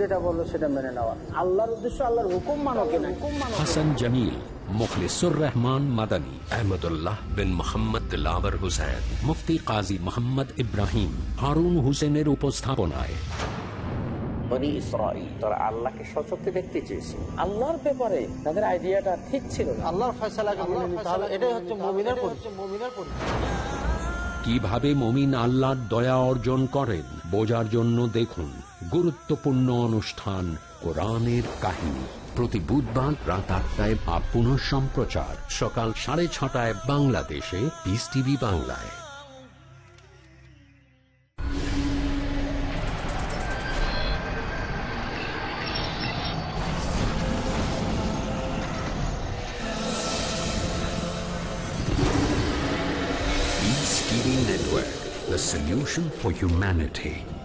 যেটা বলল সেটা মেনে নেওয়া। আল্লাহর উদ্দেশ্য আল্লাহর হুকুম মানো কিনা হুকুম মানো হাসান জামিল মুখলিসুর রহমান মাদানী আহমদুল্লাহ বিন মোহাম্মদ দিলাবর হুসেন মুফতি কাজী মোহাম্মদ ইব্রাহিম হারুন হুসেনের উপস্থাপনায়। বনি ইসরাইল তারা আল্লাহকে সচক্ষে দেখতে চেয়েছে। আল্লাহর ব্যাপারে তাদের আইডিয়াটা ঠিক ছিল আল্লাহর ফয়সালাকে মেনে নিতে হবে এটাই হচ্ছে মুমিনের মুমিনের কীভাবে মমিন আল্লাহর দয়া অর্জন করেন বোঝার জন্য দেখুন। গুরুত্বপূর্ণ অনুষ্ঠান কোরআনের কাহিনী। প্রতি বুধবার রাত আটটায় বা পুনঃ সম্প্রচার। সকাল সাড়ে ছটায় বাংলাদেশে। পিস টিভি বাংলায়। Network, the solution for humanity.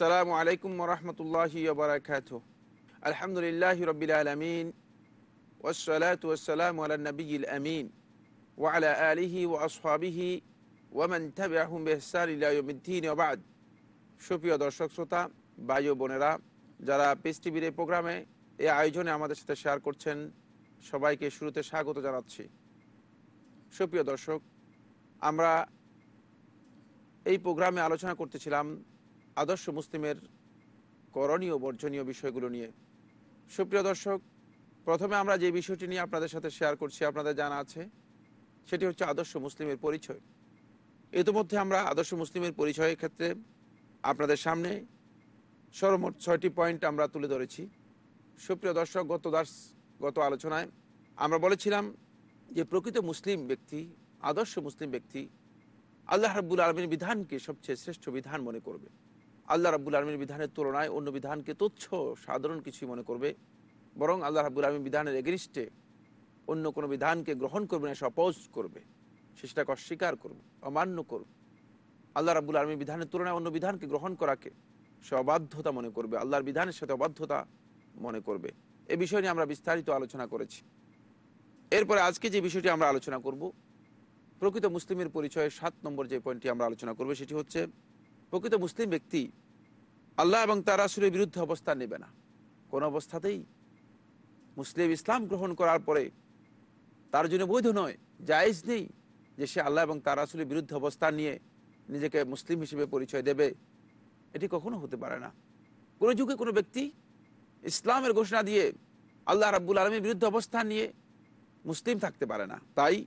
আসসালামু আলাইকুম রহমতুল্লাহি বারাকাত আলহামদুলিল্লাহ রবিল আলমিন ওসলাত ওসালাম আলা নবীল আমিন ওয়ালা আলিহি ও আসহাবিহি ওয়ামান তাবিআহুম বিহসান ইলা ইয়াউমিদ্দিন। ওয়া বাদ। সুপ্রিয় দর্শক, শ্রোতা, ভাই বোনেরা, যারা পিস টিভির এই প্রোগ্রামে, এই আয়োজনে আমাদের সাথে শেয়ার করছেন, সবাইকে শুরুতে স্বাগত জানাচ্ছি। সুপ্রিয় দর্শক, আমরা এই প্রোগ্রামে আলোচনা করতেছিলাম আদর্শ মুসলিমের করণীয়, বর্জনীয় বিষয়গুলো নিয়ে। সুপ্রিয় দর্শক, প্রথমে আমরা যে বিষয়টি নিয়ে আপনাদের সাথে শেয়ার করছি, আপনাদের জানা আছে, সেটি হচ্ছে আদর্শ মুসলিমের পরিচয়। ইতিমধ্যে আমরা আদর্শ মুসলিমের পরিচয়ের ক্ষেত্রে আপনাদের সামনে সর্বমোট ছয়টি পয়েন্ট আমরা তুলে ধরেছি। সুপ্রিয় দর্শক, গত দাস, গত আলোচনায় আমরা বলেছিলাম যে প্রকৃত মুসলিম ব্যক্তি, আদর্শ মুসলিম ব্যক্তি আল্লাহ রাব্বুল আলমীর বিধানকে সবচেয়ে শ্রেষ্ঠ বিধান মনে করবে। আল্লাহ রাব্বুল আলমীর বিধানের তুলনায় অন্য বিধানকে তুচ্ছ, সাধারণ কিছুই মনে করবে। বরং আল্লাহ রাব্বুল আলমীর বিধানের এগেনিস্টে অন্য কোনো বিধানকে গ্রহণ করবে না সপোজ করবে। সেটাকে অস্বীকার করবে, অমান্য করবে। আল্লাহ রাব্বুল আলমীর বিধানের তুলনায় অন্য বিধানকে গ্রহণ করাকে সে অবাধ্যতা মনে করবে, আল্লাহর বিধানের সাথে অবাধ্যতা মনে করবে। এ বিষয় নিয়ে আমরা বিস্তারিত আলোচনা করেছি। এরপরে আজকে যে বিষয়টি আমরা আলোচনা করব, প্রকৃত মুসলিমের পরিচয়ে সাত নম্বর যে পয়েন্টটি আমরা আলোচনা করব, সেটি হচ্ছে প্রকৃত মুসলিম ব্যক্তি আল্লাহ এবং তার আসলের বিরুদ্ধে অবস্থান নেবে না। কোনো অবস্থাতেই মুসলিম ইসলাম গ্রহণ করার পরে তার জন্য বৈধ নয়, জায়েজ নেই যে সে আল্লাহ এবং তার আসলের বিরুদ্ধে অবস্থান নিয়ে নিজেকে মুসলিম হিসেবে পরিচয় দেবে। এটি কখনো হতে পারে না। কোনো যুগে কোনো ব্যক্তি ইসলামের ঘোষণা দিয়ে আল্লাহ রাব্বুল আলমীর বিরুদ্ধে অবস্থান নিয়ে মুসলিম থাকতে পারে না। তাই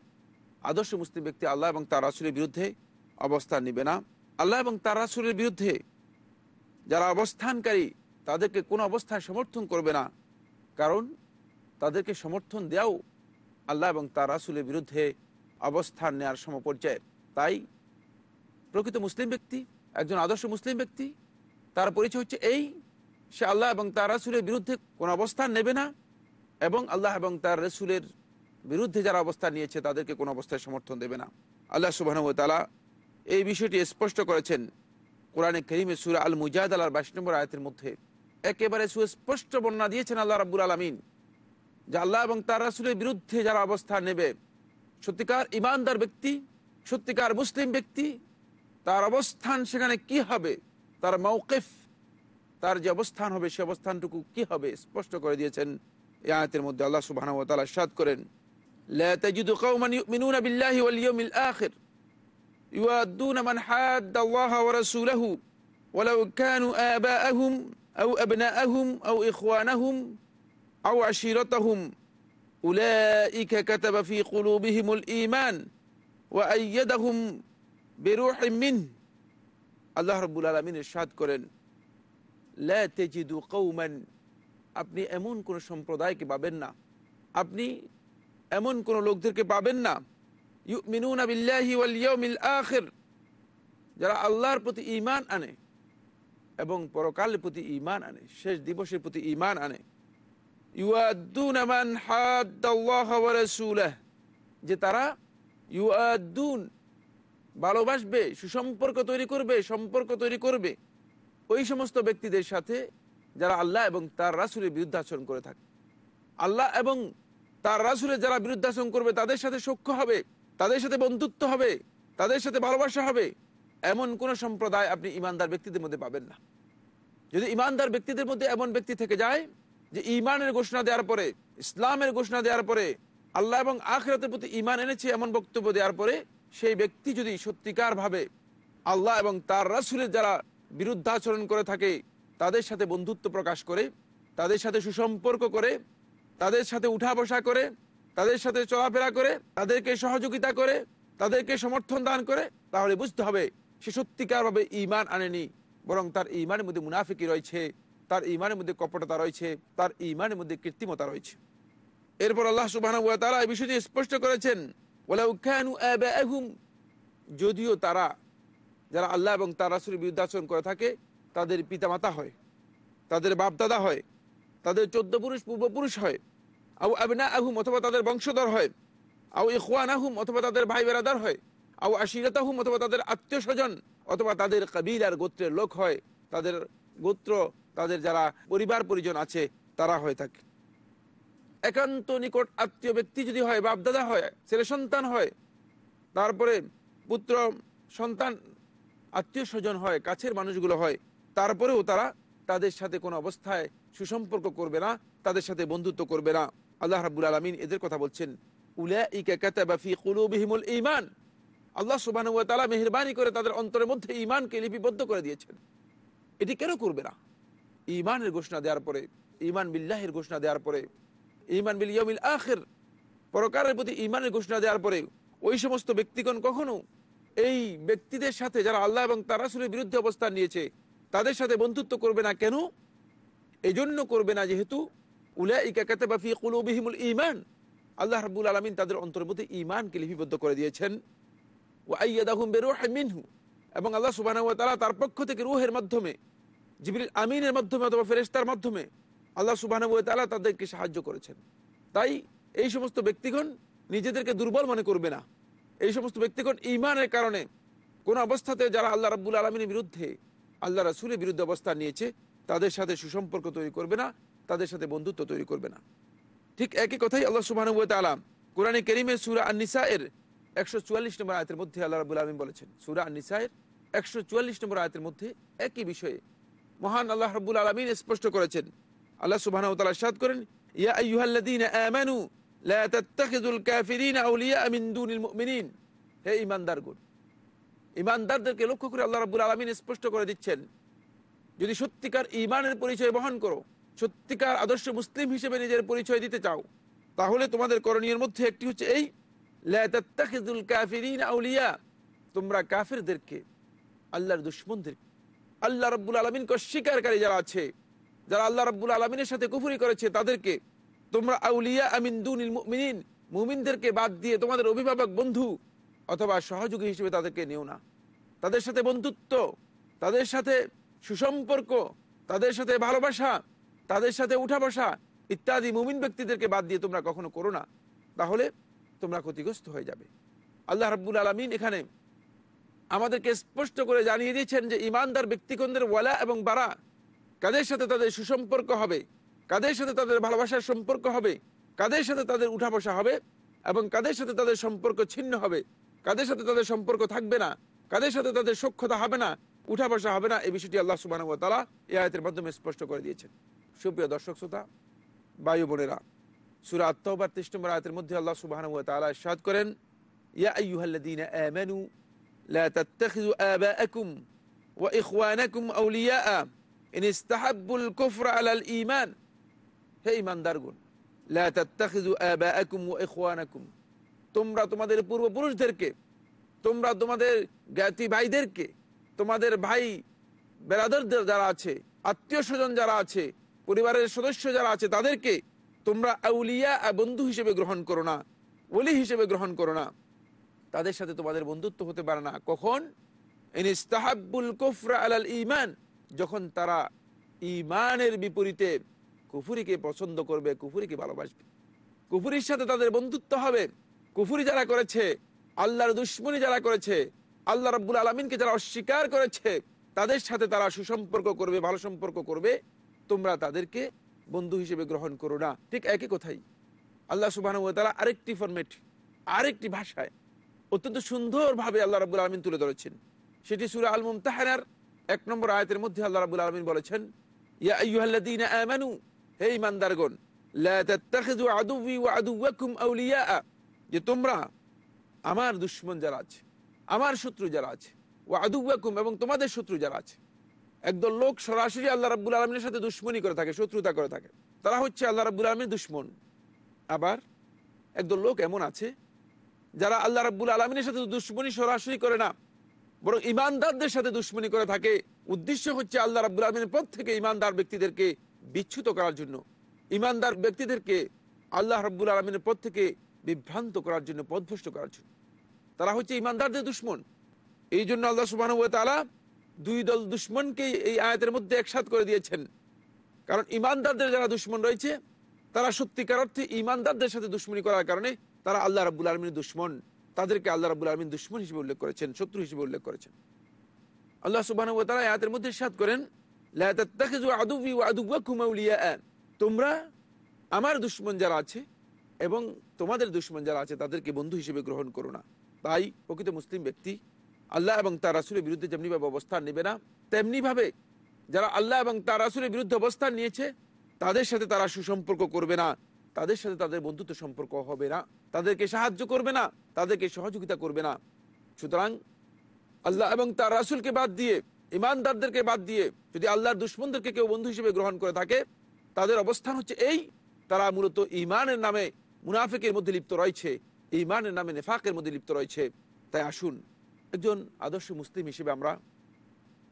আদর্শ মুসলিম ব্যক্তি আল্লাহ এবং তার রাসুলের বিরুদ্ধে অবস্থান নিবে না। আল্লাহ এবং তার রাসুলের বিরুদ্ধে যারা অবস্থানকারী, তাদেরকে কোনো অবস্থায় সমর্থন করবে না। কারণ তাদেরকে সমর্থন দেওয়াও আল্লাহ এবং তার রাসুলের বিরুদ্ধে অবস্থান নেওয়ার সমপর্যায়ের। তাই প্রকৃত মুসলিম ব্যক্তি, একজন আদর্শ মুসলিম ব্যক্তি, তার পরিচয় হচ্ছে এই, সে আল্লাহ এবং তার রাসুলের বিরুদ্ধে কোনো অবস্থান নেবে না এবং আল্লাহ এবং তার রসুলের বিরুদ্ধে যারা অবস্থান নিয়েছে, তাদেরকে কোনো অবস্থায় সমর্থন দেবে না। আল্লাহ সুবাহ তালা এই বিষয়টি স্পষ্ট করেছেন কোরআনে করিমে সুরা আল মুজাদ আলার বাইশ নম্বর আয়তের মধ্যে। একেবারে সুস্পষ্ট বন্যা দিয়েছেন আল্লাহ রাবুল আলমিন যে আল্লাহ এবং তার রাসুলের বিরুদ্ধে যারা অবস্থান নেবে, সত্যিকার ইমানদার ব্যক্তি, সত্যিকার মুসলিম ব্যক্তি, তার অবস্থান সেখানে কি হবে, তার মৌকেফ তার যে অবস্থান হবে সে অবস্থানটুকু কি হবে স্পষ্ট করে দিয়েছেন এই আয়তের মধ্যে আল্লাহ সুবাহ সাদ করেন, লা তাজিদু কওমান ইউমিনুনা বিল্লাহি ওয়াল ইয়াউমিল আখির। يوادون من حاد الله ورسوله ولو كانوا آباءهم أو أبناءهم أو إخوانهم أو عشيرتهم أولئك كتب في قلوبهم الإيمان وأيدهم بروح منه الله رب العالمين ارشاد করেন لا تجد قوما আপনি এমন কোন সম্প্রদায়কে পাবেন না আপনি এমন কোন লোকদেরকে পাবেন না মিনুন আখের। যারা আল্লাহর প্রতি ইমান আনে এবং পরকালের প্রতি ইমান আনে, শেষ দিবসের প্রতি ইমান আনে। ওয়া যে তারা ইউআদ্দুন ভালোবাসবে, সুসম্পর্ক তৈরি করবে, সম্পর্ক তৈরি করবে। ওই সমস্ত ব্যক্তিদের সাথে যারা আল্লাহ এবং তার রাসুলের বিরুদ্ধাচরণ করে থাকে। আল্লাহ এবং তার রাসুলের যারা বিরুদ্ধাচরণ করবে, তাদের সাথে সখ্য হবে। তাদের সাথে বন্ধুত্ব হবে, তাদের সাথে ভালোবাসা হবে, এমন কোন সম্প্রদায় আপনি ইমানদার ব্যক্তিদের মধ্যে পাবেন না। যদি ইমানদার ব্যক্তিদের মধ্যে এমন ব্যক্তি থেকে যায় যে ইমানের ঘোষণা দেওয়ার পরে, ইসলামের ঘোষণা দেওয়ার পরে, আল্লাহ এবং আখরাতের প্রতি ইমান এনেছে এমন বক্তব্য দেওয়ার পরে, সেই ব্যক্তি যদি সত্যিকার ভাবে আল্লাহ এবং তার রাসুলের যারা বিরুদ্ধাচরণ করে থাকে, তাদের সাথে বন্ধুত্ব প্রকাশ করে, তাদের সাথে সুসম্পর্ক করে, তাদের সাথে উঠা বসা করে তাদের সাথে চলাফেরা করে, তাদেরকে সহযোগিতা করে, তাদেরকে সমর্থন দান করে, তাহলে বুঝতে হবে সে সত্যিকারভাবে ইমান আনেনি, বরং তার ইমানের মধ্যে মুনাফিকি রয়েছে, তার ইমানের মধ্যে কপটতা রয়েছে, তার ইমানের মধ্যে কৃত্রিমতা রয়েছে। এরপর আল্লাহ সুবাহ তারা এই বিষয়টি স্পষ্ট করেছেন যদিও তারা, যারা আল্লাহ এবং তার রাসুলের বিরুদ্ধাচরণ করে থাকে, তাদের পিতামাতা হয়, তাদের বাপদাদা হয়, তাদের চোদ্দ পুরুষ পূর্বপুরুষ হয় আউ আহুম অথবা তাদের বংশধর হয়। আউ ইখওয়ান আহুম অথবা তাদের ভাই বেড়াদার হয়। আউ আশিরত আহুম অথবা তাদের আত্মীয় স্বজন অথবা তাদের কবিলার গোত্রের লোক হয়। তাদের গোত্র, তাদের যারা পরিবার পরিজন আছে, তারা হয়ে থাকে। একান্ত নিকট আত্মীয় ব্যক্তি যদি হয়, বাপদাদা হয়, ছেলে সন্তান হয়, তারপরে পুত্র, সন্তান আত্মীয় স্বজন হয়, কাছের মানুষগুলো হয়, তারপরেও তারা তাদের সাথে কোনো অবস্থায় সুসম্পর্ক করবে না, তাদের সাথে বন্ধুত্ব করবে না। আল্লাহ রাবুল আলমিন এদের কথা বলছেন ইমান আল্লাহ সুবাহ মেহরবানি করে তাদের অন্তরের মধ্যে ইমানকে লিপিবদ্ধ করে দিয়েছেন। এটি কেন করবে না? ইমানের ঘোষণা দেওয়ার পরে ইমান বিল্লাহের ঘোষণা দেওয়ার পরে ইমান বিল ইয়মিল আখের, পরকারের প্রতি ইমানের ঘোষণা দেওয়ার পরে, ওই সমস্ত ব্যক্তিগণ কখনো এই ব্যক্তিদের সাথে যারা আল্লাহ এবং তার রাসুলের বিরুদ্ধে অবস্থান নিয়েছে, তাদের সাথে বন্ধুত্ব করবে না কেন? এই জন্য করবে না যেহেতু উলাইকাতিমুল ইমান আল্লাহ রাবুল আলমিন তাদের অন্তর্মধ্যে ইমানকে লিপিবদ্ধ করে দিয়েছেন। ও আইয়াদাহুম মিনহু। এবং আল্লাহ সুবাহ তার পক্ষ থেকে রুহের মাধ্যমে জিবিল আমিনের মাধ্যমে অথবা ফেরেস্তার মাধ্যমে আল্লাহ সুবাহ তালা তাদেরকে সাহায্য করেছেন। তাই এই সমস্ত ব্যক্তিগণ নিজেদেরকে দুর্বল মনে করবে না। এই সমস্ত ব্যক্তিগণ ইমানের কারণে কোন অবস্থাতে যারা আল্লাহ রাবুল আলমিনের বিরুদ্ধে, আল্লাহ রাসুলের বিরুদ্ধে অবস্থান নিয়েছে, তাদের সাথে সুসম্পর্ক তৈরি করবে না। তাদের সাথে বন্ধুত্ব তৈরি করবে না। ঠিক একই কথাই আল্লাহ সুবাহ আলাম কোরআনে করিমের সুরা আনিসা এর একশো চুয়াল্লিশ নম্বর আয়তের মধ্যে আল্লাহ রাবুল আলমিন বলেছেন, সুরা আনিসা এর একশো চুয়াল্লিশ নম্বর আয়তের মধ্যে একই বিষয়ে মহান আল্লাহ রাবুল আলমিন স্পষ্ট করেছেন। আল্লাহ সুবাহ সাদ করেন, ইয়া আউলিয়া হে ঈমানদারদেরকে লক্ষ্য করে আল্লাহ রাব্বুল আলামিন স্পষ্ট করে দিচ্ছেন, যদি সত্যিকার ইমানের পরিচয় বহন করো সত্যিকার আদর্শ মুসলিম হিসেবে নিজের পরিচয় দিতে চাও, তাহলে তোমাদের করণীয়ের মধ্যে একটি হচ্ছে এই, লা তাত্তাখিযুল কাফিরিনা আউলিয়া, তোমরা কাফিরদেরকে, আল্লাহর দুশমনদের, আল্লাহ রাব্বুল আলামিনকে অস্বীকারী যারা আছে, যারা আল্লাহ রাব্বুল আলমিনের সাথে কুফুরি করেছে, তাদেরকে তোমরা আউলিয়া আমিন দুনিল মুমিনিন, মুমিনদেরকে বাদ দিয়ে তোমাদের অভিভাবক বন্ধু অথবা সহযোগী হিসেবে তাদেরকে নিও না। তাদের সাথে বন্ধুত্ব, তাদের সাথে সুসম্পর্ক, তাদের সাথে ভালোবাসা তাদের সাথে উঠা বসা ইত্যাদি মুমিন ব্যক্তিদেরকে বাদ দিয়ে তোমরা কখনো করো না। তাহলে তোমরা ক্ষতিগ্রস্ত হয়ে যাবে। আল্লাহ রাব্বুল আলমিন এখানে আমাদেরকে স্পষ্ট করে জানিয়ে দিয়েছেন যে ইমানদার ব্যক্তিগণদের ওয়ালা এবং বারা কাদের সাথে তাদের সুসম্পর্ক হবে, কাদের সাথে তাদের ভালোবাসার সম্পর্ক হবে, কাদের সাথে তাদের উঠা বসা হবে এবং কাদের সাথে তাদের সম্পর্ক ছিন্ন হবে, কাদের সাথে তাদের সম্পর্ক থাকবে না, কাদের সাথে তাদের সক্ষতা হবে না, উঠা বসা হবে না, এই বিষয়টি আল্লাহ সুবাহ তালা এ আয়তের মাধ্যমে স্পষ্ট করে দিয়েছেন। সুপ্রিয় দর্শক শ্রোতা বায়ু বোনেরা, সুরা আত্মবার তেইশ নম্বর আয়তের মধ্যে আল্লাহ সুবাহ তালা করেন, ইয়া আউলিয়া কুফরা হে তোমরা তোমাদের পূর্বপুরুষদেরকে, তোমরা তোমাদের জ্ঞাতি ভাইদেরকে, তোমাদের ভাই বেরাদরদের যারা আছে, আত্মীয় স্বজন যারা আছে পরিবারের সদস্য যারা আছে, তাদেরকে তোমরা আউলিয়া বন্ধু হিসেবে গ্রহণ করো না, ওলি হিসেবে গ্রহণ করো না। তাদের সাথে তোমাদের বন্ধুত্ব হতে পারে না। কখন? ইনিস্তাহাবুল কুফরা আলাল ইমান যখন তারা ইমানের বিপরীতে কুফুরিকে পছন্দ করবে, কুফুরিকে ভালোবাসবে। কুফুরির সাথে তাদের বন্ধুত্ব হবে। কুফুরি যারা করেছে, আল্লাহর দুশ্মনী যারা করেছে, আল্লাহ রব্বুল আলমিনকে যারা অস্বীকার করেছে, তাদের সাথে তারা সুসম্পর্ক করবে, ভালো সম্পর্ক করবে। তোমরা তাদেরকে বন্ধু হিসেবে গ্রহণ করো না। ঠিক একই কথাই। আল্লাহ সুবাহ তারা আরেকটি ফরমেট আরেকটি ভাষায় অত্যন্ত সুন্দরভাবে আল্লাহ রাবুল আলমিন তুলে ধরেছেন। সেটি সুরা আল মুমতাহানার এক নম্বর আয়তের মধ্যে আল্লাহ রাবুল আলমিন বলেছেন, ইয়া হে আউলিয়া যে তোমরা আমার দুশ্মন যারা আছে, আমার শত্রু যারা আছে এবং তোমাদের শত্রু যারা আছে একদল লোক সরাসরি আল্লাহ রাব্বুল আলমীর সাথে দুশ্মনী করে থাকে, শত্রুতা করে থাকে। তারা হচ্ছে আল্লাহ রাবুল আলমীর দুশ্মন। আবার একদল লোক এমন আছে, যারা আল্লাহ রাব্বুল আলমিনের সাথে দুশ্মনী সরাসরি করে না, বরং ইমানদারদের সাথে দুশ্মনী করে থাকে। উদ্দেশ্য হচ্ছে আল্লাহ রাব্বুল আলমিনের পথ থেকে ইমানদার ব্যক্তিদেরকে বিচ্যুত করার জন্য। ইমানদার ব্যক্তিদেরকে আল্লাহ রাব্বুল আলমিনের পথ থেকে বিভ্রান্ত করার জন্য, পথভ্রষ্ট করার জন্য। তারা হচ্ছে ইমানদারদের দুশ্মন। এই জন্য আল্লাহ সুবাহ তালা দুই দল দুশ্মনকে এই আয়াতের মধ্যে একসাথ করে দিয়েছেন। কারণ ইমানদারদের যারা দুশ্মন রয়েছে, তারা সত্যিকার অর্থে ইমানদারদের সাথে দুশ্মনী করার কারণে তারা আল্লাহ রাবুল আলমীর দুশ্মন। তাদেরকে আল্লাহ রাবুল আলমিন দুশ্মন হিসেবে উল্লেখ করেছেন, শত্রু হিসেবে উল্লেখ করেছেন। আল্লাহ সুবাহ তারা আয়াতের মধ্যে সাত করেন তোমরা আমার দুশ্মন যারা আছে এবং তোমাদের দুশ্মন যারা আছে, তাদেরকে বন্ধু হিসেবে গ্রহণ করো না। তাই প্রকৃত মুসলিম ব্যক্তি আল্লাহ এবং তার রাসুলের বিরুদ্ধে যেমনিভাবে অবস্থান নেবে না তেমনিভাবে যারা আল্লাহ এবং তার রাসুলের বিরুদ্ধে অবস্থান নিয়েছে, তাদের সাথে তারা সুসম্পর্ক করবে না, তাদের সাথে তাদের বন্ধুত্ব সম্পর্ক হবে না, তাদেরকে সাহায্য করবে না, তাদেরকে সহযোগিতা করবে না। সুতরাং আল্লাহ এবং তার রাসুলকে বাদ দিয়ে, ইমানদারদেরকে বাদ দিয়ে, যদি আল্লাহর দুশ্মনদেরকে কেউ বন্ধু হিসেবে গ্রহণ করে থাকে, তাদের অবস্থান হচ্ছে এই, তারা মূলত ইমানের নামে মুনাফিকের মধ্যে লিপ্ত রয়েছে ইমানের নামে নেফাকের মধ্যে লিপ্ত রয়েছে। তাই আসুন একজন আদর্শ মুসলিম হিসেবে আমরা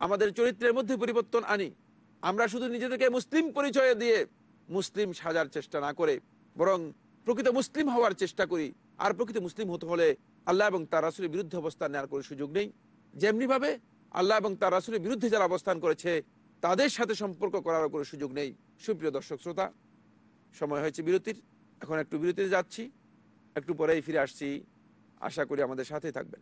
আমাদের চরিত্রের মধ্যে পরিবর্তন আনি। আমরা শুধু নিজেদেরকে মুসলিম পরিচয় দিয়ে মুসলিম সাজার চেষ্টা না করে বরং প্রকৃত মুসলিম হওয়ার চেষ্টা করি। আর প্রকৃত মুসলিম হতে হলে আল্লাহ এবং তার রাসুলের বিরুদ্ধে অবস্থান নেওয়ার কোনো সুযোগ নেই। যেমনিভাবে আল্লাহ এবং তার রাসুলের বিরুদ্ধে যারা অবস্থান করেছে, তাদের সাথে সম্পর্ক করার কোনো সুযোগ নেই। সুপ্রিয় দর্শক শ্রোতা, সময় হয়েছে বিরতির। এখন একটু বিরতিতে যাচ্ছি। একটু পরেই ফিরে আসছি। আশা করি আমাদের সাথে থাকবেন।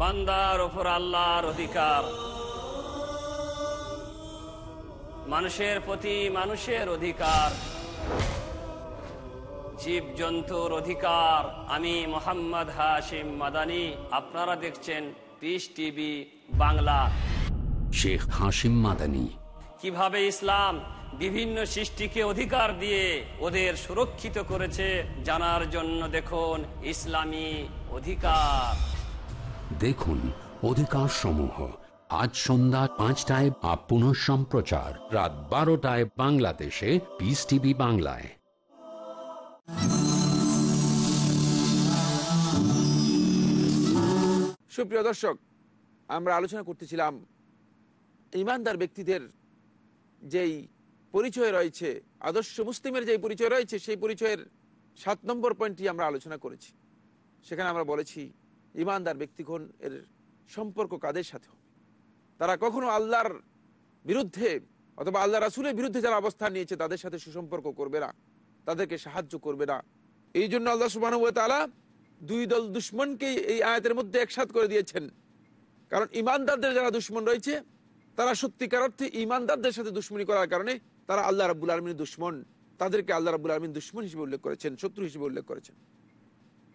বান্দার ওপর আল্লাহর অধিকার। মানুষের প্রতি মানুষের অধিকার। জীব জন্তুর অধিকার। আমি মোহাম্মদ হাশিম মাদানি আপনারা দেখছেন পিস টিভি বাংলা। শেখ হাসিম মাদানী। কীভাবে ইসলাম বিভিন্ন সৃষ্টিকে অধিকার দিয়ে ওদের সুরক্ষিত করেছে জানার জন্য দেখুন ইসলামী অধিকার। দেখুন অধিকার সমূহ আজ সন্ধ্যা পাঁচটায় পুনঃ সম্প্রচার। রাত বারোটায় বাংলাদেশে পিস টিভি বাংলায়। সুপ্রিয় দর্শক, আমরা আলোচনা করতেছিলাম ইমানদার ব্যক্তিদের যেই পরিচয় রয়েছে, আদর্শ মুসলিমের যেই পরিচয় রয়েছে, সেই পরিচয়ের সাত নম্বর পয়েন্টটি আমরা আলোচনা করেছি। সেখানে আমরা বলেছি ইমানদার ব্যক্তিগণ এর সম্পর্ক কাদের সাথে হবে? তারা কখনো আল্লাহর বিরুদ্ধে অথবা আল্লাহ রাসুলের বিরুদ্ধে যারা অবস্থান নিয়েছে, তাদের সাথে সুসম্পর্ক করবে না, তাদেরকে সাহায্য করবে না। এই জন্য আল্লাহ সুবাহ তালা দুই দল দুশ্মনকে এই আয়াতের মধ্যে একসাথ করে দিয়েছেন। কারণ ইমানদারদের যারা দুশ্মন রয়েছে, তারা সত্যিকার অর্থে ইমানদারদের সাথে দুশ্মনী করার কারণে তারা আল্লাহ রাবুল আলমিনের দুশ্মন, তাদেরকে আল্লাহ রাবুল আলমিন দুশ্মন হিসেবে উল্লেখ করেছেন, শত্রু হিসেবে উল্লেখ করেছেন।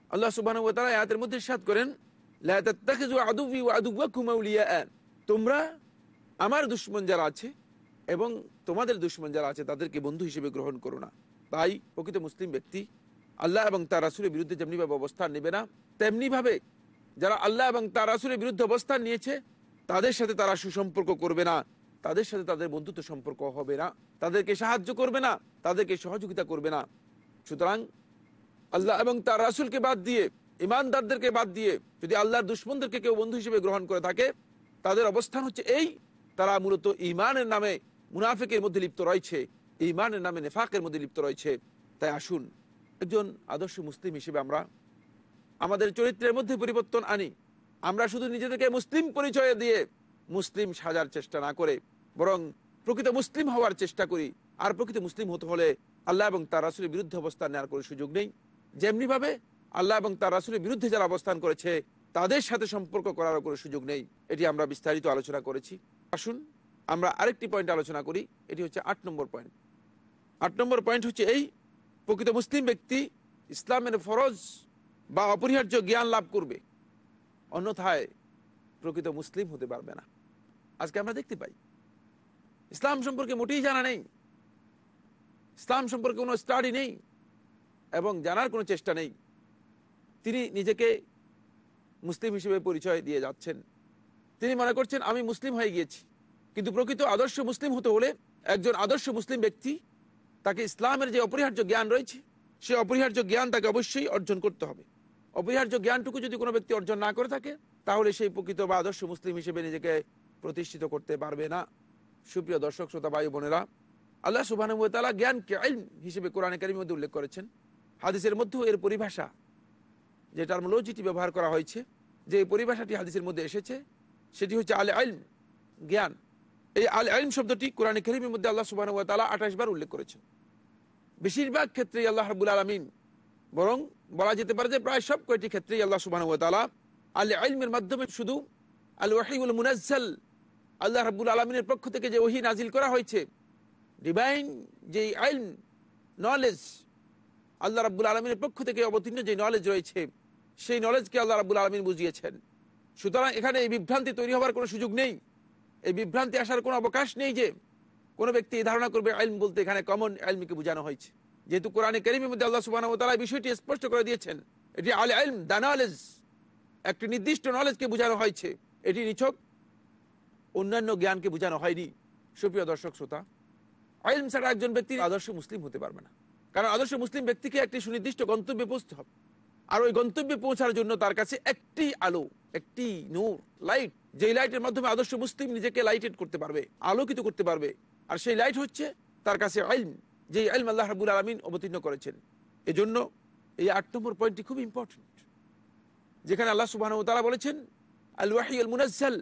আল্লাহ সুবাহ তারা আয়াতের মধ্যে সাত করেন, "লা তাত্তাখিযু আদুওয়ি ওয়া আদুওয়াকুম আউলিয়া তোমরা আমার দুশ্মন যারা আছে এবং তোমাদের দুশ্মন যারা আছে, তাদেরকে বন্ধু হিসেবে গ্রহণ করো না। তাই প্রকৃত মুসলিম ব্যক্তি আল্লাহ এবং তার রাসুলের বিরুদ্ধে যেমনিভাবে অবস্থান নেবে না, তেমনিভাবে যারা আল্লাহ এবং তার রাসুলের বিরুদ্ধে অবস্থান নিয়েছে, তাদের সাথে তারা সুসম্পর্ক করবে না। তাদের সাথে তাদের বন্ধুত্ব সম্পর্ক হবে না। তাদেরকে সাহায্য করবে না। তাদেরকে সহযোগিতা করবে না। সুতরাং আল্লাহ এবং তার রাসুলকে বাদ দিয়ে ইমানদারদেরকে বাদ দিয়ে যদি আল্লাহর দুশ্মনদেরকে কেউ বন্ধু হিসেবে গ্রহণ করে থাকে, তাদের অবস্থান হচ্ছে এই, তারা মূলত ইমানের নামে মুনাফিকের মধ্যে লিপ্ত রয়েছে ইমানের নামে নেফাকের মধ্যে লিপ্ত রয়েছে। তাই আসুন, একজন আদর্শ মুসলিম হিসেবে আমরা আমাদের চরিত্রের মধ্যে পরিবর্তন আনি। আমরা শুধু নিজেদেরকে মুসলিম পরিচয় দিয়ে মুসলিম সাজার চেষ্টা না করে, বরং প্রকৃত মুসলিম হওয়ার চেষ্টা করি। আর প্রকৃত মুসলিম হতে হলে আল্লাহ এবং তার রাসুলের বিরুদ্ধে অবস্থান নেওয়ার কোনো সুযোগ নেই। যেমনিভাবে আল্লাহ এবং তার রাসুলের বিরুদ্ধে যারা অবস্থান করেছে, তাদের সাথে সম্পর্ক করার কোনো সুযোগ নেই। এটি আমরা বিস্তারিত আলোচনা করেছি। আসুন, আমরা আরেকটি পয়েন্ট আলোচনা করি। এটি হচ্ছে আট নম্বর পয়েন্ট আট নম্বর পয়েন্ট হচ্ছে এই, প্রকৃত মুসলিম ব্যক্তি ইসলামের ফরজ বা অপরিহার্য জ্ঞান লাভ করবে। অন্যথায় প্রকৃত মুসলিম হতে পারবে না। আজকে আমরা দেখতে পাই, ইসলাম সম্পর্কে মোটেই জানা নেই। ইসলাম সম্পর্কে কোনো স্টাডি নেই। এবং জানার কোনো চেষ্টা নেই। তিনি নিজেকে মুসলিম হিসেবে পরিচয় দিয়ে যাচ্ছেন। তিনি মনে করছেন, আমি মুসলিম হয়ে গিয়েছি। কিন্তু প্রকৃত আদর্শ মুসলিম হতে হলে একজন আদর্শ মুসলিম ব্যক্তি, তাকে ইসলামের যে অপরিহার্য জ্ঞান রয়েছে, সে অপরিহার্য জ্ঞান তাকে অবশ্যই অর্জন করতে হবে। অপরিহার্য জ্ঞানটুকু যদি কোনো ব্যক্তি অর্জন না করে থাকে, তাহলে সেই প্রকৃত বা আদর্শ মুসলিম হিসেবে নিজেকে প্রতিষ্ঠিত করতে পারবে না। সুপ্রিয় দর্শক, শ্রোতা বায়ু বোনেরা, আল্লাহ সুবাহানুতালা জ্ঞানকে আইন হিসেবে কোরআনে কারিমের মধ্যে উল্লেখ করেছেন। হাদিসের মধ্যেও এর পরিভাষা যে টার্মোলজিটি ব্যবহার করা হয়েছে, যে পরিভাষাটি হাদিসের মধ্যে এসেছে, সেটি হচ্ছে আল আইলম জ্ঞান। এই আল আইলম শব্দটি কোরআন কারিমের মধ্যে আল্লাহ সুবাহানুতালা আঠাশ বার উল্লেখ করেছেন। বেশিরভাগ ক্ষেত্রেই আল্লাহ রাবুল আলমিন, বরং বলা যেতে পারে যে প্রায় সব কয়টি ক্ষেত্রেই আল্লাহ সুবাহানুতালা আল আইলমের মাধ্যমে শুধু আল ওয়াহিউল মুনাজ্জাল, আল্লাহ রাবুল আলমিনের পক্ষ থেকে যে ওহি নাজিল করা হয়েছে ডিভাইন যে আইন নলেজ আল্লাহ রাবুল আলমিনের পক্ষ থেকে অবতীর্ণ যে নলেজ রয়েছে, সেই নলেজকে আল্লাহ রাবুল আলমিন বুঝিয়েছেন। সুতরাং এখানে এই বিভ্রান্তি তৈরি হওয়ার কোনো সুযোগ নেই। এই বিভ্রান্তি আসার কোনো অবকাশ নেই যে, কোনো ব্যক্তি ধারণা করবে আইন বলতে এখানে কমন আইলমিকে বোঝানো হয়েছে। যেহেতু কোরআনে করিমের মধ্যে আল্লাহ সুবাহ তারা বিষয়টি স্পষ্ট করে দিয়েছেন, এটি আল আইলম দা নলেজ একটি নির্দিষ্ট নলেজকে বোঝানো হয়েছে, এটি নিছক অন্যান্য জ্ঞানকে বোঝানো হয়নি। সুপ্রিয় দর্শক, শ্রোতা আইলম ছাড়া একজন ব্যক্তি আদর্শ মুসলিম হতে পারবে না। কারণ আদর্শ মুসলিম ব্যক্তিকে একটি সুনির্দিষ্ট গন্তব্যে পৌঁছতে হবে। আর ওই গন্তব্যে পৌঁছার জন্য তার কাছে একটি আলো, একটি নূর, লাইট, যেই লাইটের মাধ্যমে আদর্শ মুসলিম নিজেকে লাইটেড করতে পারবে, আলোকিত করতে পারবে। আর সেই লাইট হচ্ছে তার কাছে আইলম যে আইলম আল্লাহ রাবুল আলমিন অবতীর্ণ করেছেন। এজন্য এই আট নম্বর পয়েন্টটি খুব ইম্পর্টেন্ট যেখানে আল্লাহ সুবাহ তারা বলেছেন আল ওয়াহি আল মুনাজ্জাল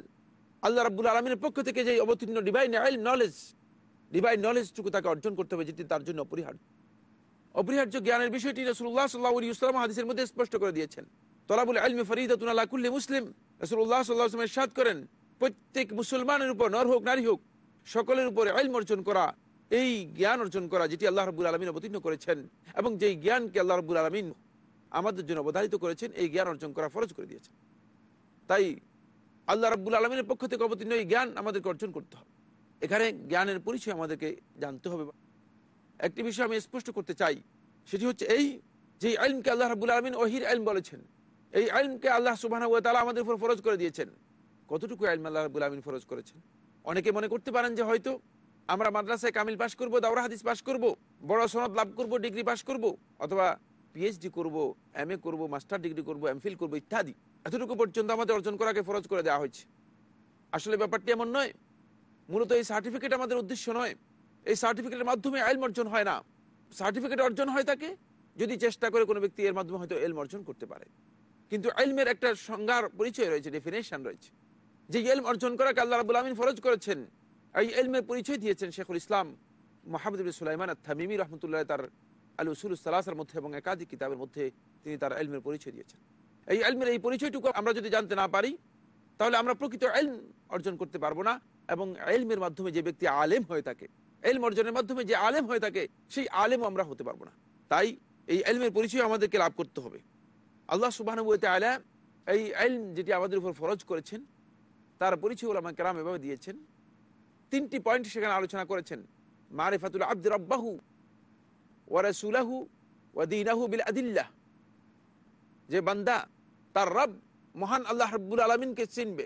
আল্লাহ রাবুল আলমিনের পক্ষ থেকে যে অবতীর্ণ ডিভাইন আইল নলেজ ডিভাইন নলেজটুকু তাকে অর্জন করতে হবে, যেটি তার জন্য অপরিহার্য। অপরিহার্য জ্ঞানের বিষয়টি রসুল্লাহ সাল্লাহ ইসলাম হাদিসের মধ্যে স্পষ্ট করে দিয়েছেন। তলাবুল আলমী ফরিদাতুন আল্লাহ কুল্লি মুসলিম। রসুল্লাহ সাল্লাহ সাদ করেন, প্রত্যেক মুসলমানের উপর নর হোক, নারী হোক, সকলের উপরে আইলম অর্জন করা, এই জ্ঞান অর্জন করা যেটি আল্লাহ রবুল আলমিন অবতীর্ণ করেছেন এবং যেই জ্ঞানকে আল্লাহ রবুল আলমিন আমাদের জন্য অবধারিত করেছেন, এই জ্ঞান অর্জন করা ফরজ করে দিয়েছেন। তাই আল্লাহ রব্বুল আলমিনের পক্ষ থেকে অবতীর্ণ এই জ্ঞান আমাদেরকে অর্জন করতে হবে। এখানে জ্ঞানের পরিচয় আমাদেরকে জানতে হবে। একটি বিষয় আমি স্পষ্ট করতে চাই। সেটি হচ্ছে এই যে আইনকে আল্লাহ রাবুল আলমিন ওহির আইন বলেছেন। এই আইনকে আল্লাহ সুবাহ তালা আমাদের উপর ফরজ করে দিয়েছেন। কতটুকু আইন আল্লাহ রাবুল আলমিন ফরজ করেছেন? অনেকে মনে করতে পারেন যে হয়তো আমরা মাদ্রাসায় কামিল পাশ করব, দাওরা হাদিস পাশ করব, বড় সনদ লাভ করব, ডিগ্রি পাশ করব, অথবা পিএইচডি করব এম এ করব, মাস্টার ডিগ্রি করব এমফিল করব, ইত্যাদি। এতটুকু পর্যন্ত আমাদের অর্জন করাকে ফরজ করে দেওয়া হয়েছে। আসলে ব্যাপারটি এমন নয়। মূলত এই সার্টিফিকেট আমাদের উদ্দেশ্য নয়। এই সার্টিফিকেটের মাধ্যমে আইল অর্জন হয় না। সার্টিফিকেট অর্জন হয় তাকে, যদি চেষ্টা করে কোনো ব্যক্তি এর মাধ্যমে হয়তো এলম অর্জন করতে পারে। কিন্তু এলমের একটা সংজ্ঞার পরিচয় রয়েছে ডেফিনেশন রয়েছে। যে এলম অর্জন করাকে আল্লাহ রাবুল আমিন ফরজ করেছেন, এই এলমের পরিচয় দিয়েছেন শেখুল ইসলাম মোহাম্মদ সুলাইমান থামিমি রহমতুল্লাহ তার আল উসুল সালাসার মধ্যে এবং একাধিক কিতাবের মধ্যে তিনি তার এলমের পরিচয় দিয়েছেন। এই এলমের এই পরিচয়টুকু আমরা যদি জানতে না পারি, তাহলে আমরা প্রকৃত এলম অর্জন করতে পারব না এবং এলমের মাধ্যমে যে ব্যক্তি আলেম হয়ে থাকে এলম অর্জনের মাধ্যমে যে আলেম হয়ে থাকে, সেই আলেমও আমরা হতে পারব না। তাই এই এলমের পরিচয় আমাদেরকে লাভ করতে হবে। আল্লাহ সুবাহ আলা এই এলম যেটি আমাদের উপর ফরজ করেছেন, তার পরিচয় আমাকে রাম এভাবে দিয়েছেন। তিনটি পয়েন্ট সেখানে আলোচনা করেছেন। মারিফাতুল আব্দুর আব্বাহু ওয়ারাসুলাহু ওয়াদিনাহু বিল আদিল্লাহ। যে বান্দা, তার রব মহান আল্লাহ রব্বুল আলমিনকে চিনবে।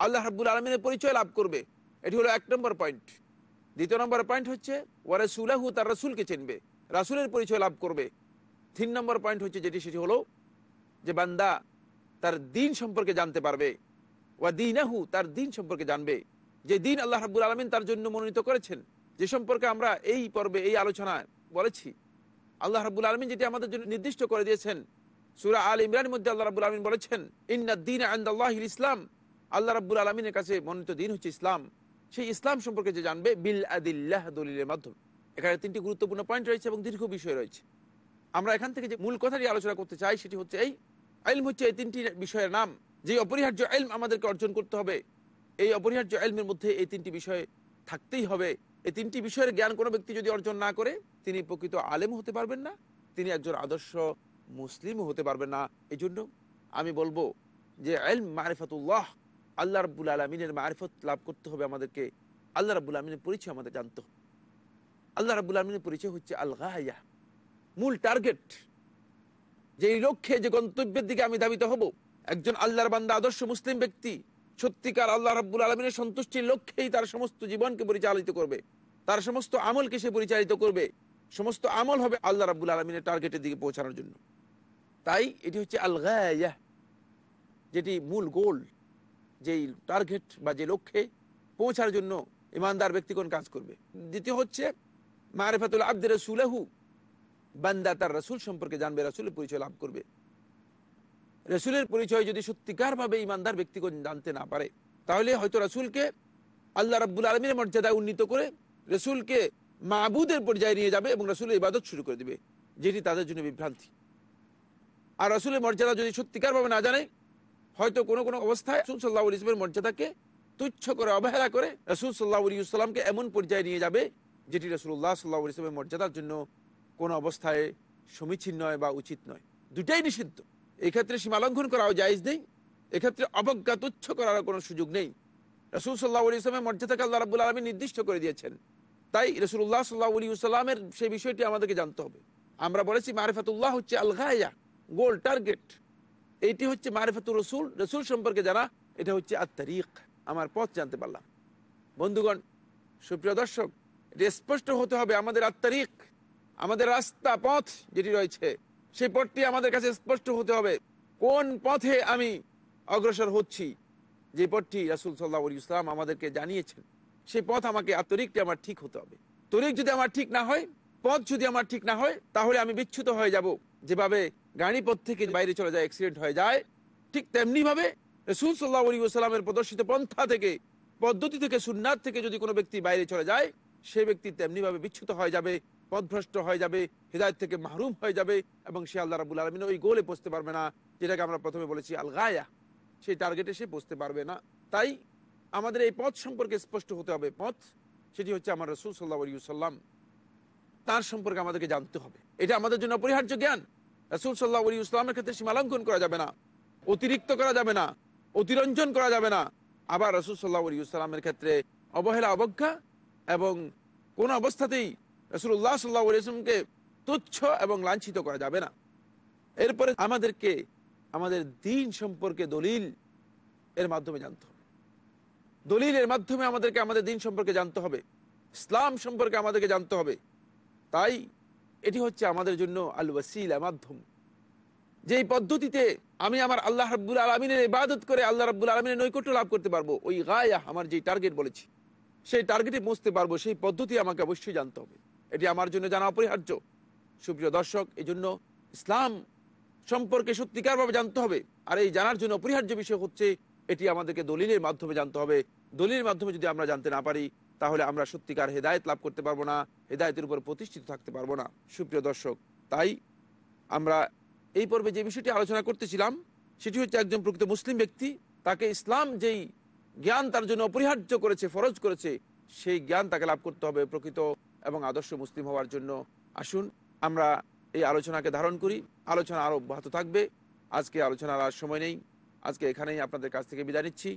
আল্লাহ রব্বুল আলমিনের পরিচয় লাভ করবে। এটি হলো এক নম্বর পয়েন্ট। দ্বিতীয় নম্বর পয়েন্ট হচ্ছে, ওয়ারাসুলাহু তার রসুলকে চিনবে, রাসুলের পরিচয় লাভ করবে। তিন নম্বর পয়েন্ট হচ্ছে যেটি, সেটি হলো যে বান্দা তার দিন সম্পর্কে জানতে পারবে, ওয়া দিনাহু তার দিন সম্পর্কে জানবে। যে দিন আল্লাহ রাবুল আলমিন তার জন্য মনোনীত করেছেন, যে সম্পর্কে আমরা এই পর্বে এই আলোচনায় বলেছি। আল্লাহ রাবুল আলমিন যেটি আমাদের জন্য নির্দিষ্ট করে দিয়েছেন, সুরা আল ইমরানের মধ্যে আল্লাহ রাবুল আলমিন বলেছেন ইন্দিন আন্দাল্লাহ ইসলাম। আল্লাহ রাবুল আলমিনের কাছে মনোনীত দিন হচ্ছে ইসলাম। সেই ইসলাম সম্পর্কে যে জানবে, বিল আদিল্লাহ দলিলের মাধ্যমে। এখানে তিনটি গুরুত্বপূর্ণ পয়েন্ট রয়েছে এবং দীর্ঘ বিষয় রয়েছে। আমরা এখান থেকে যে মূল কথাটি আলোচনা করতে চাই, সেটি হচ্ছে এই, আইলম হচ্ছে এই তিনটি বিষয়ের নাম। যে অপরিহার্য আইলম আমাদেরকে অর্জন করতে হবে, এই অপরিহার্য আইলমের মধ্যে এই তিনটি বিষয় থাকতেই হবে। এই তিনটি বিষয়ের জ্ঞান কোনো ব্যক্তি যদি অর্জন না করে, তিনি প্রকৃত আলেম হতে পারবেন না, তিনি একজন আদর্শ মুসলিমও হতে পারবেন না। এই জন্য আমি বলব যে আইলম মারিফাতুল্লাহ আল্লাহ রাবুল আলমিনের মারিফত লাভ করতে হবে আমাদেরকে। আল্লাহ রাবুল আলমিনের পরিচয় আমাদের জানতে হবে। আল্লাহ রাবুল আলমিনের পরিচয় হচ্ছে আল গায়া মূল টার্গেট যে লক্ষ্যে, যে গন্তব্যের দিকে আমি ধাবিত হব, একজন আল্লাহর বান্দা, আদর্শ মুসলিম ব্যক্তি, সত্যিকার আল্লাহ রাব্বুল আলমিনের সন্তুষ্টির লক্ষ্যেই তার সমস্ত জীবনকে পরিচালিত করবে। তার সমস্ত আমলকে সে পরিচালিত করবে। সমস্ত আমল হবে আল্লাহ রাব্বুল আলমিনের টার্গেটের দিকে পৌঁছানোর জন্য। তাই এটি হচ্ছে আল গায়া যেটি মূল গোল যেই টার্গেট বা যে লক্ষ্যে পৌঁছার জন্য ইমানদার ব্যক্তিগণ কাজ করবে। দ্বিতীয় হচ্ছে, মারেফাতুল আব্দের সুলেহু বান্দা তার রসুল সম্পর্কে জানবে, রসুলের পরিচয় লাভ করবে। রসুলের পরিচয় যদি সত্যিকারভাবে ইমানদার ব্যক্তিগণ জানতে না পারে, তাহলে হয়তো রসুলকে আল্লাহ রাব্বুল আলমীর মর্যাদায় উন্নীত করে রসুলকে মাহবুদের পর্যায়ে নিয়ে যাবে এবং রসুলের ইবাদত শুরু করে দেবে, যেটি তাদের জন্য বিভ্রান্তি। আর রসুলের মর্যাদা যদি সত্যিকারভাবে না জানে হয়তো কোনো কোনো অবস্থায় রসুল সাল্লাহ ইসলামের মর্যাদাকে তুচ্ছ করে, অবহেলা করে রসুল সাল্লাহ ইসলামকে এমন পর্যায়ে নিয়ে যাবে যেটি রসুল্লাহ সাল্লাহ ইসলামের মর্যাদার জন্য কোনো অবস্থায় সমীচীন নয় বা উচিত নয়। দুটাই নিষিদ্ধ। এক্ষেত্রে সীমালঙ্ঘন করাও জায়জ নেই। এক্ষেত্রে অবজ্ঞা তুচ্ছ করার কোনো সুযোগ নেই। রসুল সাল্লাহ ইসলামের মর্যাদাকে আল্লাহ রাবুল আলমী নির্দিষ্ট করে দিয়েছেন। তাই রসুল্লাহ সাল্লাহ আলী সাল্লামের সেই বিষয়টি আমাদেরকে জানতে হবে। আমরা বলেছি মারিফাতুল্লাহ হচ্ছে আল গায়া গোল টার্গেট। এইটি হচ্ছে মারিফাতুর রসুল। রসুল সম্পর্কে জানা এটা হচ্ছে আত্মারিক আমার পথ জানতে পারলাম। বন্ধুগণ, সুপ্রিয় দর্শক, এটি স্পষ্ট হতে হবে আমাদের আত্মারিক আমাদের রাস্তা পথ যেটি রয়েছে, সেই পথটি আমাদের কাছে স্পষ্ট হতে হবে। কোন পথে আমি অগ্রসর হচ্ছি? যে পথটি রাসুল সাল্লাহ ইসলাম আমাদেরকে জানিয়েছেন সেই পথ আমাকে আত্মরিকটি আমার ঠিক হতে হবে। তরিক যদি আমার ঠিক না হয়, পথ যদি আমার ঠিক না হয়, তাহলে আমি বিচ্ছুত হয়ে যাব। যেভাবে গাড়ি পথ থেকে বাইরে চলে যায় অ্যাক্সিডেন্ট হয়ে যায়, ঠিক তেমনি ভাবে রসুল সাল্লাহ আলী সাল্লামের প্রদর্শিত পন্থা থেকে, পদ্ধতি থেকে, সুন্নাত থেকে যদি কোনো ব্যক্তি বাইরে চলে যায়, সে ব্যক্তি তেমনিভাবে বিচ্ছুত হয়ে যাবে, পথভ্রষ্ট হয়ে যাবে, হৃদায়ত থেকে মাহরুম হয়ে যাবে এবং সে আল্লাহ রাবুল আলমিন ওই গোলে পৌঁছতে পারবে না, যেটাকে আমরা প্রথমে বলেছি আল গায়া সেই টার্গেটে সে বসতে পারবে না। তাই আমাদের এই পথ সম্পর্কে স্পষ্ট হতে হবে। পথ, সেটি হচ্ছে আমার রসুল সাল্লাহ সাল্লাম তার সম্পর্কে আমাদেরকে জানতে হবে। এটা আমাদের জন্য অপরিহার্য জ্ঞান। রসুল সাল্লাহ আলী ইসলামের ক্ষেত্রে সীমালঙ্ঘন করা যাবে না, অতিরিক্ত করা যাবে না, অতিরঞ্জন করা যাবে না। আবার রসুল সাল্লাহ আলী ইসলামের ক্ষেত্রে অবহেলা, অবজ্ঞা এবং কোন অবস্থাতেই রসুল্লাহ সাল্লাহ ইসলামকে তুচ্ছ এবং লাঞ্ছিত করা যাবে না। এরপরে আমাদেরকে, আমাদের দিন সম্পর্কে দলিল এর মাধ্যমে জানতে হবে। দলিলের মাধ্যমে আমাদেরকে, আমাদের দিন সম্পর্কে জানতে হবে। ইসলাম সম্পর্কে আমাদেরকে জানতে হবে। তাই এটি হচ্ছে আমাদের জন্য আল ওয়াসিলা মাধ্যম। যেই পদ্ধতিতে আমি আমার আল্লাহ রাব্বুল আলমিনের ইবাদত করে আল্লাহ রাব্বুল আলমিনের নৈকট্য লাভ করতে পারব, ওই গায়া আমার যে টার্গেট বলেছি, সেই টার্গেটে পৌঁছতে পারব, সেই পদ্ধতি আমাকে অবশ্যই জানতে হবে। এটি আমার জন্য জানা অপরিহার্য। সুপ্রিয় দর্শক এই জন্য ইসলাম সম্পর্কে সত্যিকারভাবে জানতে হবে, আর এই জানার জন্য অপরিহার্য বিষয় হচ্ছে, এটি আমাদেরকে দলিলের মাধ্যমে জানতে হবে। দলিলের মাধ্যমে যদি আমরা জানতে না পারি তাহলে আমরা সত্যিকার হেদায়ত লাভ করতে পারব না, হেদায়তের উপর প্রতিষ্ঠিত থাকতে পারব না। সুপ্রিয় দর্শক, তাই আমরা এই পর্বে যে বিষয়টি আলোচনা করতেছিলাম, সেটি হচ্ছে একজন প্রকৃত মুসলিম ব্যক্তি, তাকে ইসলাম যেই জ্ঞান তার জন্য অপরিহার্য করেছে, ফরজ করেছে, সেই জ্ঞান তাকে লাভ করতে হবে প্রকৃত এবং আদর্শ মুসলিম হওয়ার জন্য। আসুন, আমরা এই আলোচনাকে ধারণ করি। আলোচনা আরও অব্যাহত থাকবে। আজকে আলোচনার আর সময় নেই। আজকে এখানেই আপনাদের কাছ থেকে বিদায় নিচ্ছি।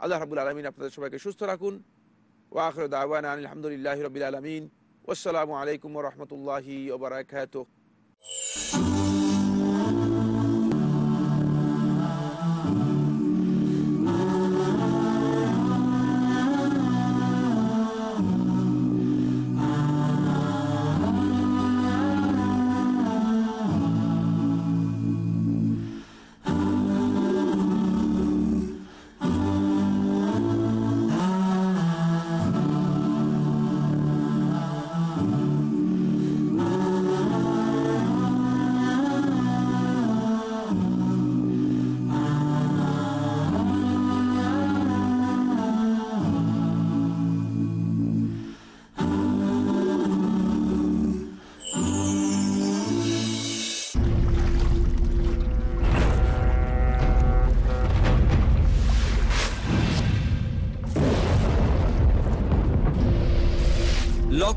আল্লাহ রাবুল আলমিন আপনাদের সবাইকে সুস্থ রাখুন। ওয়াখর দাওয়ান আলহামদুলিল্লাহ রবিল আলমিন আসসালামু আলাইকুম রহমতুল্লাহি ওবরাকাত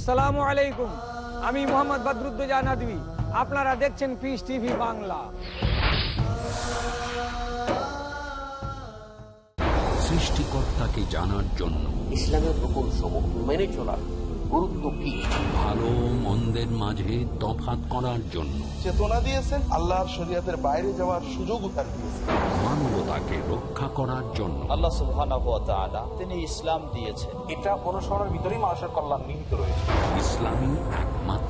আসসালামু আলাইকুম। আমি মোহাম্মদ বদরুদ্দোজা নদী আপনারা দেখছেন পিস টিভি বাংলা। সৃষ্টিকর্তাকে জানার জন্য ইসলামের হুকুম সমূহ মেনে চলার গুরুত্ব কি ভালো মন্দের মাঝে তফাত করার জন্য। চেতনা দিয়েছেন আল্লাহর শরীয়তের বাইরে যাওয়ার সুযোগ তার দিয়েছেন। মানবতাকে রক্ষা করার জন্য। আল্লাহ সুবহানাহু ওয়া তাআলা তিনি ইসলাম দিয়েছেন। এটা অনুসরণের ভিতরেই মানুষের কল্যাণ নিহিত রয়েছে। ইসলামী একমাত্র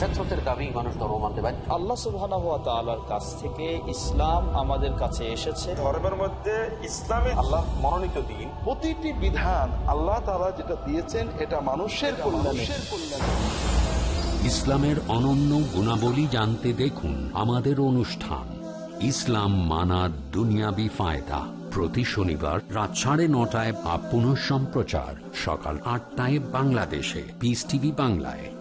ফেতরতের দাবি মানুষ ধর্ম মানতে বাধ্য আল্লাহ সুবহানাহু ওয়া তাআলার কাছ থেকে ইসলাম আমাদের কাছে এসেছে। ধর্মের মধ্যে ইসলামে আল্লাহ মনোনীত দিন। প্রতিটি বিধান আল্লাহ তাআলা যেটা দিয়েছেন এটা মানুষের কল্যাণে। ইসলামের অনন্য গুণাবলী জানতে দেখুন আমাদের অনুষ্ঠান। ইসলাম মানার দুনিয়াবি ফায়দা। প্রতি শনিবার রাত সাড়ে নটায় বা পুনঃ সম্প্রচার সকাল আটটায় বাংলাদেশে। পিস টিভি বাংলায়।